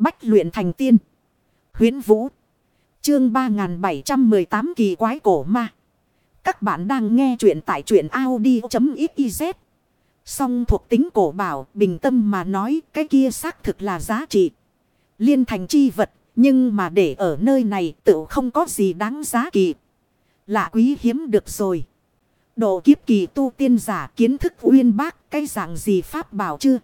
Bách luyện thành tiên. Huyến Vũ. Chương 3718 kỳ quái cổ ma. Các bạn đang nghe truyện tại truyện Audi.xyz. Song thuộc tính cổ bảo, bình tâm mà nói, cái kia xác thực là giá trị. Liên thành chi vật, nhưng mà để ở nơi này tự không có gì đáng giá kỳ. Lạ quý hiếm được rồi. Độ kiếp kỳ tu tiên giả kiến thức uyên bác, cái dạng gì pháp bảo chưa?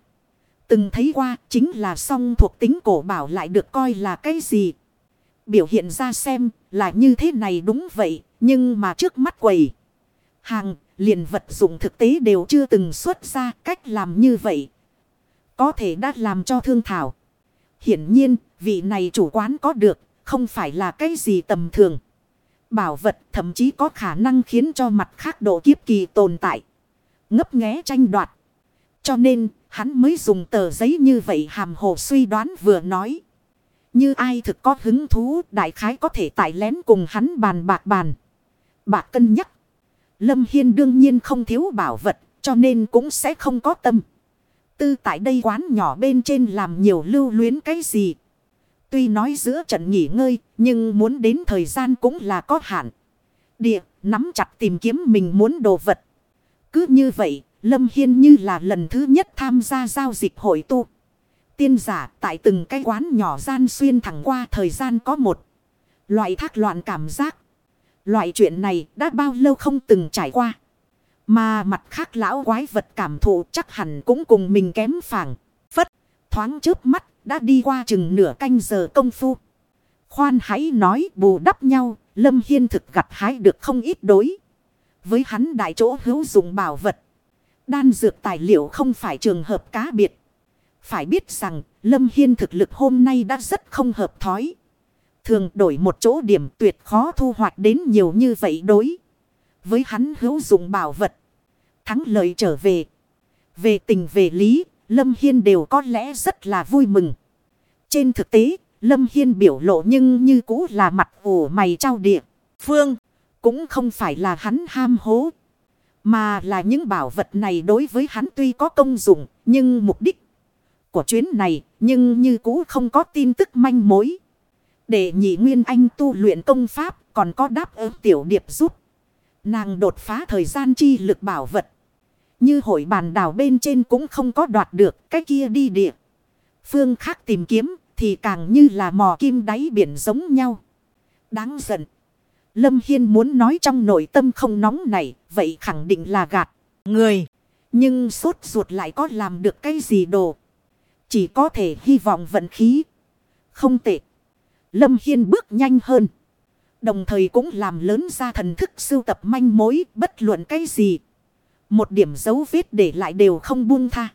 Từng thấy qua, chính là song thuộc tính cổ bảo lại được coi là cái gì? Biểu hiện ra xem là như thế này đúng vậy. Nhưng mà trước mắt quầy. Hàng, liền vật dụng thực tế đều chưa từng xuất ra, cách làm như vậy. Có thể đã làm cho thương thảo. Hiển nhiên, vị này chủ quán có được, không phải là cái gì tầm thường. Bảo vật thậm chí có khả năng khiến cho mặt khác độ kiếp kỳ tồn tại. Ngấp nghé tranh đoạt. Cho nên hắn mới dùng tờ giấy như vậy hàm hồ suy đoán vừa nói. Như ai thực có hứng thú, đại khái có thể tại lén cùng hắn bàn bạc bàn. Bạc cân nhắc. Lâm Hiên đương nhiên không thiếu bảo vật, cho nên cũng sẽ không có tâm. Tư tại đây quán nhỏ bên trên làm nhiều lưu luyến cái gì. Tuy nói giữa trận nghỉ ngơi, nhưng muốn đến thời gian cũng là có hạn. Địa, nắm chặt tìm kiếm mình muốn đồ vật. Cứ như vậy Lâm Hiên như là lần thứ nhất tham gia giao dịch hội tu. Tiên giả tại từng cái quán nhỏ gian xuyên thẳng qua thời gian có một. Loại thác loạn cảm giác. Loại chuyện này đã bao lâu không từng trải qua. Mà mặt khác lão quái vật cảm thụ chắc hẳn cũng cùng mình kém phẳng. Phất, thoáng trước mắt, đã đi qua chừng nửa canh giờ công phu. Khoan hãy nói bù đắp nhau, Lâm Hiên thực gặt hái được không ít đối. Với hắn đại chỗ hữu dụng bảo vật. Đan dược tài liệu không phải trường hợp cá biệt. Phải biết rằng, Lâm Hiên thực lực hôm nay đã rất không hợp thói. Thường đổi một chỗ điểm tuyệt khó thu hoạch đến nhiều như vậy đối. Với hắn hữu dụng bảo vật. Thắng lợi trở về. Về tình về lý, Lâm Hiên đều có lẽ rất là vui mừng. Trên thực tế, Lâm Hiên biểu lộ nhưng như cũ là mặt ủ mày trao địa. Phương, cũng không phải là hắn ham hố. Mà là những bảo vật này đối với hắn tuy có công dụng, nhưng mục đích của chuyến này, nhưng như cũ không có tin tức manh mối. Để nhị nguyên anh tu luyện công pháp, còn có đáp ứng tiểu điệp giúp. Nàng đột phá thời gian chi lực bảo vật. Như hội bàn đảo bên trên cũng không có đoạt được cái kia đi địa. Phương khác tìm kiếm thì càng như là mò kim đáy biển giống nhau. Đáng giận. Lâm Hiên muốn nói trong nội tâm không nóng này, vậy khẳng định là gạt. Người. Nhưng sốt ruột lại có làm được cái gì đồ. Chỉ có thể hy vọng vận khí. Không tệ. Lâm Hiên bước nhanh hơn. Đồng thời cũng làm lớn ra thần thức sưu tập manh mối bất luận cái gì. Một điểm dấu vết để lại đều không buông tha.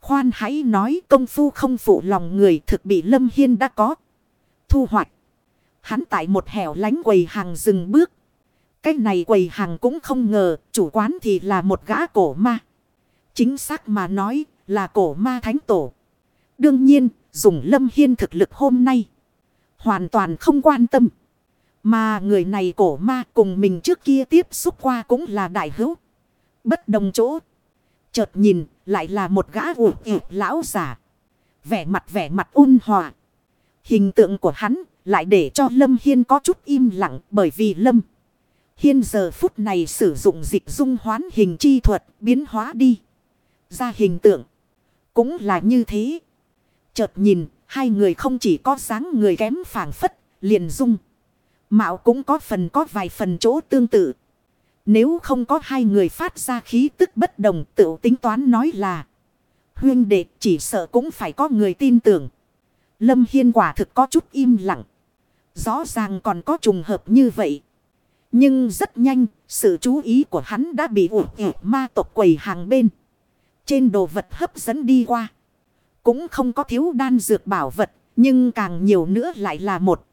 Khoan hãy nói công phu không phụ lòng người thực bị Lâm Hiên đã có. Thu hoạch. Hắn tại một hẻo lánh quầy hàng dừng bước. Cái này quầy hàng cũng không ngờ, chủ quán thì là một gã cổ ma. Chính xác mà nói, là cổ ma thánh tổ. Đương nhiên, dùng Lâm Hiên thực lực hôm nay. Hoàn toàn không quan tâm. Mà người này cổ ma cùng mình trước kia tiếp xúc qua cũng là đại hữu. Bất đồng chỗ. Chợt nhìn, lại là một gã ủ lão giả. Vẻ mặt vẻ mặt ôn hòa. Hình tượng của hắn lại để cho Lâm Hiên có chút im lặng bởi vì Lâm. Hiên giờ phút này sử dụng dịch dung hoán hình chi thuật biến hóa đi. Ra hình tượng. Cũng là như thế. Chợt nhìn, hai người không chỉ có dáng người kém phản phất, liền dung. Mạo cũng có phần có vài phần chỗ tương tự. Nếu không có hai người phát ra khí tức bất đồng, tự tính toán nói là. Huyên đệ chỉ sợ cũng phải có người tin tưởng. Lâm Hiên quả thực có chút im lặng. Rõ ràng còn có trùng hợp như vậy. Nhưng rất nhanh, sự chú ý của hắn đã bị ủ ụt ma tộc quầy hàng bên. Trên đồ vật hấp dẫn đi qua. Cũng không có thiếu đan dược bảo vật, nhưng càng nhiều nữa lại là một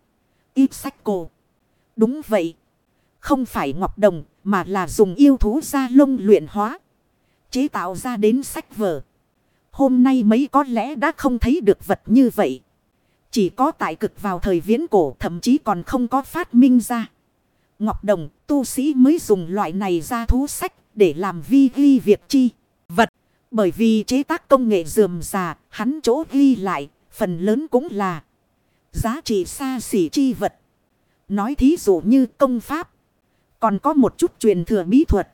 ít sách cổ. Đúng vậy. Không phải ngọc đồng, mà là dùng yêu thú da lông luyện hóa. Chế tạo ra đến sách vở. Hôm nay mấy có lẽ đã không thấy được vật như vậy. Chỉ có tại cực vào thời viễn cổ thậm chí còn không có phát minh ra. Ngọc Đồng tu sĩ mới dùng loại này ra thú sách để làm vi ghi việc chi. Vật. Bởi vì chế tác công nghệ dườm già hắn chỗ ghi lại phần lớn cũng là giá trị xa xỉ chi vật. Nói thí dụ như công pháp. Còn có một chút truyền thừa bí thuật.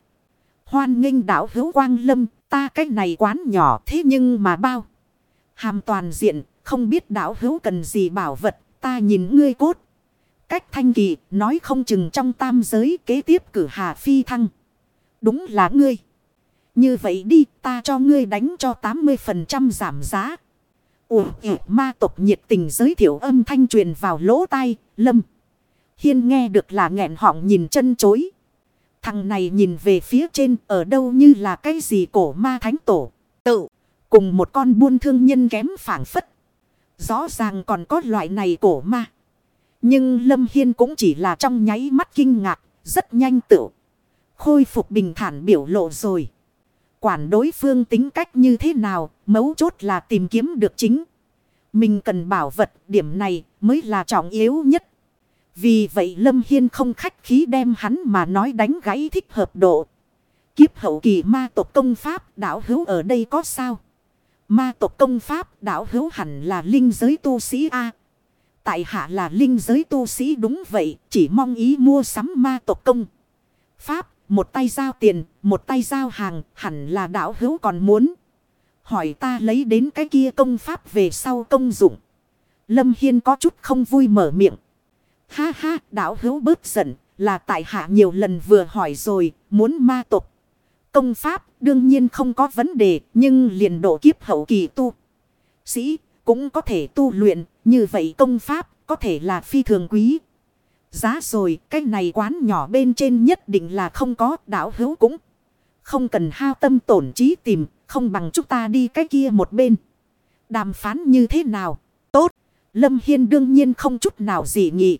Hoan nghênh đảo hữu quang lâm, ta cách này quán nhỏ thế nhưng mà bao. Hàm toàn diện, không biết đảo hữu cần gì bảo vật, ta nhìn ngươi cốt. Cách thanh kỳ, nói không chừng trong tam giới kế tiếp cử hà phi thăng. Đúng là ngươi. Như vậy đi, ta cho ngươi đánh cho 80% giảm giá. Ủa, ma tộc nhiệt tình giới thiệu âm thanh truyền vào lỗ tai, lâm. Hiên nghe được là nghẹn họng nhìn chân chối. Thằng này nhìn về phía trên ở đâu như là cái gì cổ ma thánh tổ. Tự, cùng một con buôn thương nhân kém phản phất. Rõ ràng còn có loại này cổ ma. Nhưng Lâm Hiên cũng chỉ là trong nháy mắt kinh ngạc, rất nhanh tựu. Khôi phục bình thản biểu lộ rồi. Quản đối phương tính cách như thế nào, mấu chốt là tìm kiếm được chính. Mình cần bảo vật, điểm này mới là trọng yếu nhất. Vì vậy Lâm Hiên không khách khí đem hắn mà nói đánh gãy thích hợp độ. Kiếp hậu kỳ ma tộc công pháp đảo hữu ở đây có sao? Ma tộc công pháp đảo hữu hẳn là linh giới tu sĩ A. Tại hạ là linh giới tu sĩ đúng vậy, chỉ mong ý mua sắm ma tộc công. Pháp, một tay giao tiền, một tay giao hàng, hẳn là đảo hữu còn muốn. Hỏi ta lấy đến cái kia công pháp về sau công dụng. Lâm Hiên có chút không vui mở miệng. Ha ha, đảo hữu bớt giận, là tại hạ nhiều lần vừa hỏi rồi, muốn ma tộc. Công pháp đương nhiên không có vấn đề, nhưng liền độ kiếp hậu kỳ tu. Sĩ cũng có thể tu luyện, như vậy công pháp có thể là phi thường quý. Giá rồi, cái này quán nhỏ bên trên nhất định là không có đảo hữu cũng. Không cần hao tâm tổn trí tìm, không bằng chúng ta đi cái kia một bên. Đàm phán như thế nào? Tốt, Lâm Hiên đương nhiên không chút nào dị nghị.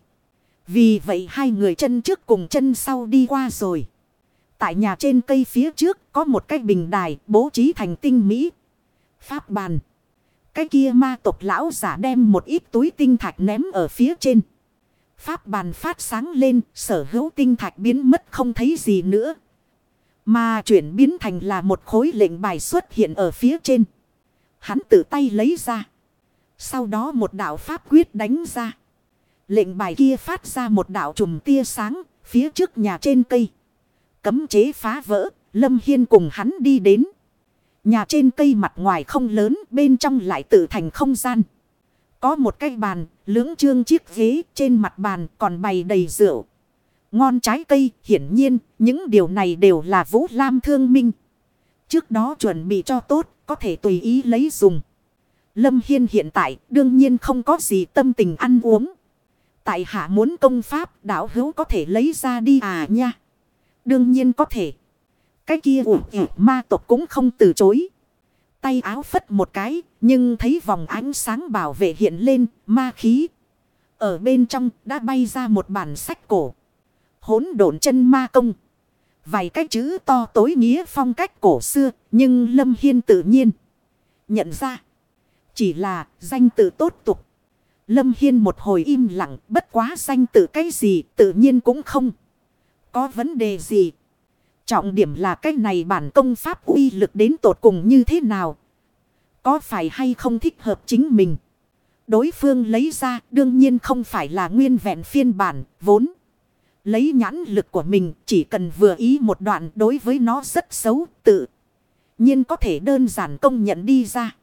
Vì vậy hai người chân trước cùng chân sau đi qua rồi. Tại nhà trên cây phía trước có một cái bình đài bố trí thành tinh mỹ. Pháp bàn. Cái kia ma tộc lão giả đem một ít túi tinh thạch ném ở phía trên. Pháp bàn phát sáng lên, sở hữu tinh thạch biến mất không thấy gì nữa. Mà chuyển biến thành là một khối lệnh bài xuất hiện ở phía trên. Hắn tự tay lấy ra. Sau đó một đạo pháp quyết đánh ra. Lệnh bài kia phát ra một đạo trùm tia sáng, phía trước nhà trên cây. Cấm chế phá vỡ, Lâm Hiên cùng hắn đi đến. Nhà trên cây mặt ngoài không lớn, bên trong lại tự thành không gian. Có một cái bàn, lưỡng trương chiếc ghế, trên mặt bàn còn bày đầy rượu. Ngon trái cây, hiển nhiên, những điều này đều là Vũ Lam thương minh. Trước đó chuẩn bị cho tốt, có thể tùy ý lấy dùng. Lâm Hiên hiện tại, đương nhiên không có gì tâm tình ăn uống. Tại hạ muốn công pháp đảo hữu có thể lấy ra đi à nha. Đương nhiên có thể. Cái kia ủ ủ ma tộc cũng không từ chối. Tay áo phất một cái. Nhưng thấy vòng ánh sáng bảo vệ hiện lên ma khí. Ở bên trong đã bay ra một bản sách cổ. Hốn độn chân ma công. Vài cái chữ to tối nghĩa phong cách cổ xưa. Nhưng Lâm Hiên tự nhiên. Nhận ra. Chỉ là danh tự tốt tục. Lâm Hiên một hồi im lặng, bất quá danh tự cái gì, tự nhiên cũng không. Có vấn đề gì. Trọng điểm là cái này bản công pháp uy lực đến tột cùng như thế nào. Có phải hay không thích hợp chính mình. Đối phương lấy ra đương nhiên không phải là nguyên vẹn phiên bản, vốn. Lấy nhãn lực của mình chỉ cần vừa ý một đoạn đối với nó rất xấu, tự nhiên có thể đơn giản công nhận đi ra.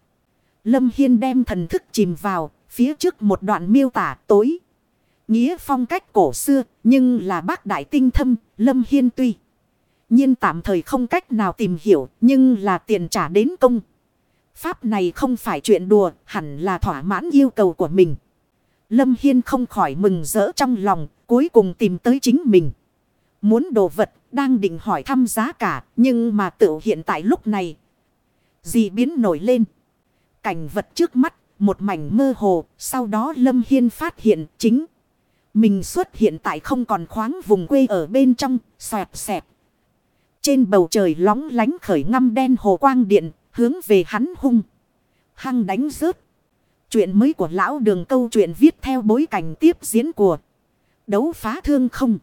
Lâm Hiên đem thần thức chìm vào, Phía trước một đoạn miêu tả tối. Nghĩa phong cách cổ xưa. Nhưng là bác đại tinh thâm. Lâm Hiên tuy. nhiên tạm thời không cách nào tìm hiểu. Nhưng là tiền trả đến công. Pháp này không phải chuyện đùa. Hẳn là thỏa mãn yêu cầu của mình. Lâm Hiên không khỏi mừng rỡ trong lòng. Cuối cùng tìm tới chính mình. Muốn đồ vật. Đang định hỏi thăm giá cả. Nhưng mà tự hiện tại lúc này. Gì biến nổi lên. Cảnh vật trước mắt một mảnh mơ hồ, sau đó Lâm Hiên phát hiện chính. Mình xuất hiện tại không còn khoáng vùng quê ở bên trong, xoẹt xẹp. Trên bầu trời lóng lánh khởi ngăm đen hồ quang điện, hướng về hắn hung. Hăng đánh rớt. Chuyện mới của lão đường câu chuyện viết theo bối cảnh tiếp diễn của đấu phá thương không.